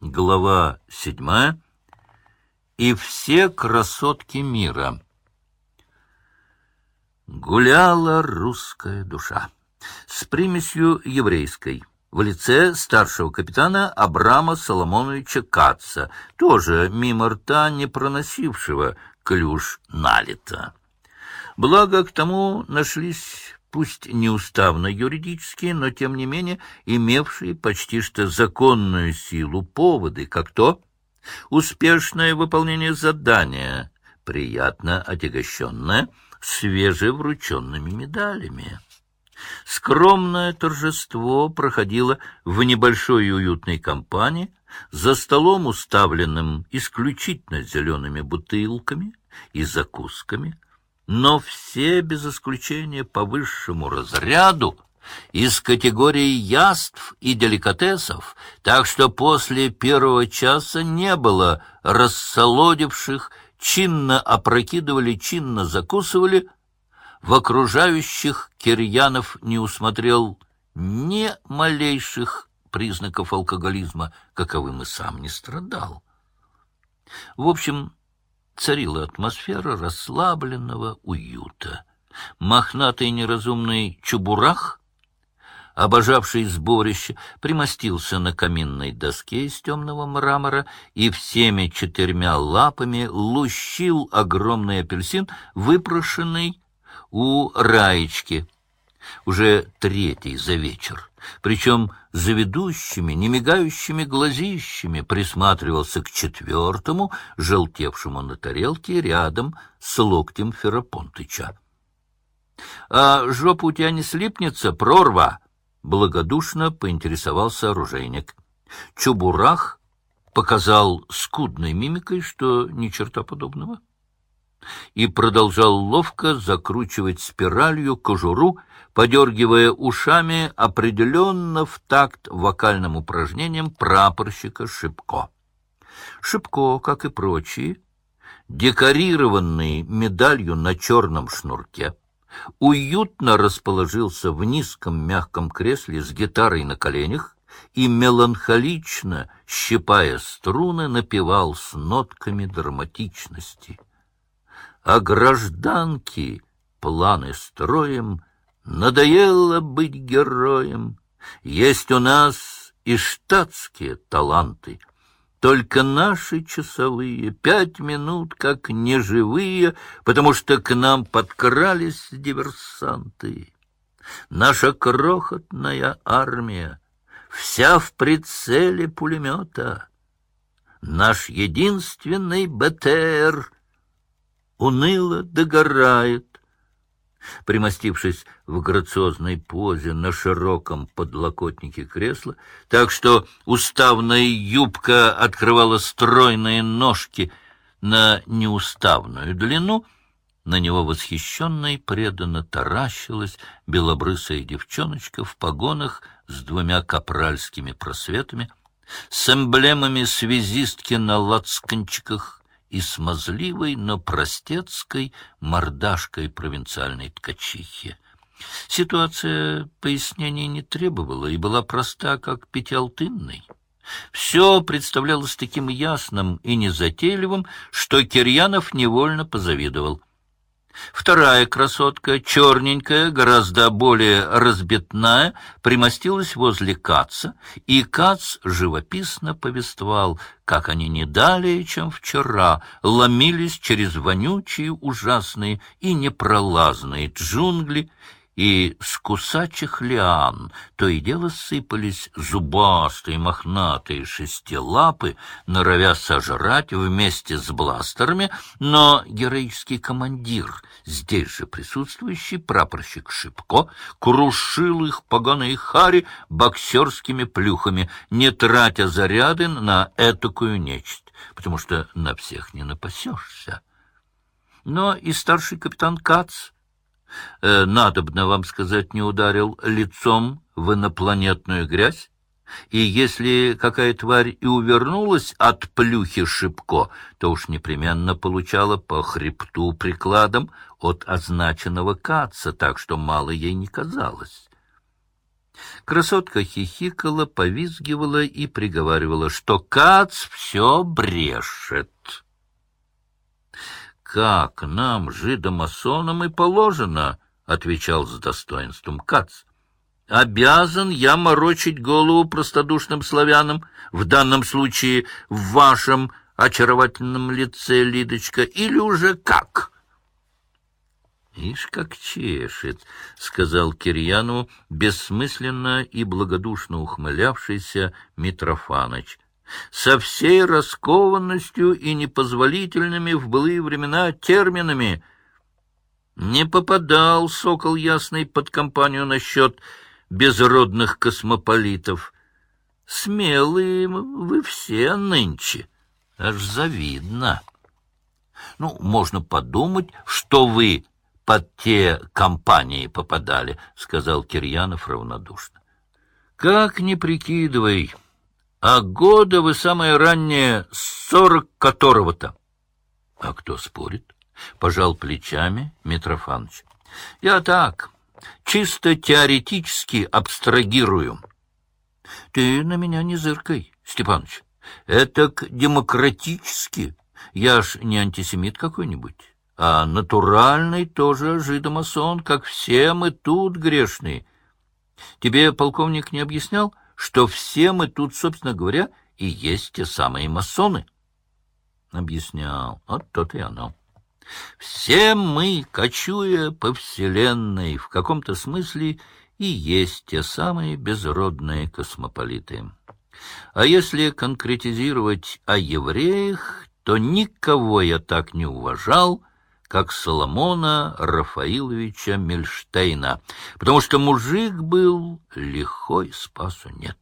Глава седьмая. И все красотки мира. Гуляла русская душа с примесью еврейской в лице старшего капитана Абрама Соломоновича Каца, тоже мимо рта не проносившего клюш налито. Благо, к тому нашлись пусть неуставно юридические, но тем не менее имевшие почти что законную силу поводы, как то успешное выполнение задания, приятно отягощенное свежеврученными медалями. Скромное торжество проходило в небольшой уютной компании, за столом, уставленным исключительно зелеными бутылками и закусками, но все без исключения по высшему разряду из категории яств и деликатесов, так что после первого часа не было рассолодивших, чинно опрокидывали, чинно закусывали, в окружающих Кирьянов не усмотрел ни малейших признаков алкоголизма, каковым и сам не страдал. В общем, царила атмосфера расслабленного уюта. Мохнатый неразумный чубурах, обожавший сборище, примостился на каминной доске из темного мрамора и всеми четырьмя лапами лущил огромный апельсин, выпрошенный у Раечки, уже третий за вечер причем заведущими, немигающими глазищами присматривался к четвертому, желтевшему на тарелке рядом с локтем Ферапонтыча. — А жопа у тебя не слипнется, прорва? — благодушно поинтересовался оружейник. Чубурах показал скудной мимикой, что ни черта подобного. — и продолжал ловко закручивать спиралью кожуру, подергивая ушами определенно в такт вокальным упражнениям прапорщика Шипко. Шипко, как и прочие, декорированный медалью на черном шнурке, уютно расположился в низком мягком кресле с гитарой на коленях и меланхолично, щипая струны, напевал с нотками драматичности — а гражданки планы строим, надоело быть героем. Есть у нас и штатские таланты, только наши часовые пять минут как неживые, потому что к нам подкрались диверсанты. Наша крохотная армия, вся в прицеле пулемета. Наш единственный БТР — уныло догорает. Примостившись в грациозной позе на широком подлокотнике кресла, так что уставная юбка открывала стройные ножки на неуставную длину, на него восхищенно и преданно таращилась белобрысая девчоночка в погонах с двумя капральскими просветами, с эмблемами связистки на лацканчиках и смазливой, но простецкой мордашкой провинциальной ткачихи. Ситуация пояснений не требовала и была проста, как пятиалтынный. Все представлялось таким ясным и незатейливым, что Кирьянов невольно позавидовал — Вторая красотка, черненькая, гораздо более разбитная, примостилась возле Каца, и Кац живописно повествовал, как они не далее, чем вчера, ломились через вонючие, ужасные и непролазные джунгли, и с кусачих лиан то и дело сыпались зубастые мохнатые шестилапы, норовя сожрать вместе с бластерами, но героический командир, здесь же присутствующий прапорщик Шипко, крушил их поганой хари боксерскими плюхами, не тратя заряды на этакую нечисть, потому что на всех не напасешься. Но и старший капитан Кац э, надобно вам сказать, не ударил лицом в инопланетную грязь? И если какая тварь и увернулась от плюхи шибко, то уж непременно получала по хребту прикладом от означенного каца, так что мало ей не казалось. Красотка хихикала, повизгивала и приговаривала, что Кац все брешет. «Как нам, жидомасонам, и положено», — отвечал с достоинством Кац. «Обязан я морочить голову простодушным славянам, в данном случае в вашем очаровательном лице, Лидочка, или уже как?» «Ишь, как чешет!» — сказал Кирьяну бессмысленно и благодушно ухмылявшийся Митрофаныч. «Со всей раскованностью и непозволительными в былые времена терминами не попадал сокол ясный под компанию насчет безродных космополитов. Смелые вы все нынче, аж завидно. Ну, можно подумать, что вы под те компании попадали, — сказал Кирьянов равнодушно. — Как не прикидывай, а года вы самое раннее сорок которого-то. — А кто спорит? — пожал плечами Митрофанович. — Я так, чисто теоретически абстрагирую. — Ты на меня не зыркай, Степаныч. Это демократически. Я ж не антисемит какой-нибудь а натуральный тоже жидомасон, как все мы тут грешные. Тебе полковник не объяснял, что все мы тут, собственно говоря, и есть те самые масоны? Объяснял. Вот то-то и оно. Все мы, кочуя по вселенной, в каком-то смысле и есть те самые безродные космополиты. А если конкретизировать о евреях, то никого я так не уважал, как Соломона Рафаиловича Мельштейна, потому что мужик был лихой, спасу нет.